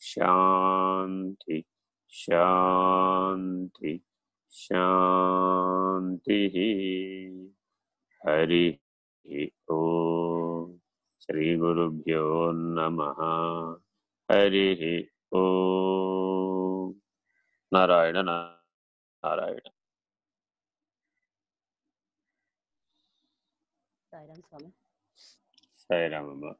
శాంతి శాంతి శాంతి. హరి ఓ. శ్రీ గురుభ్యో నమ. హరి ఓ. నారాయణ నారాయణ. సాయిరామ్ స్వామి. సాయిరామమ్మ.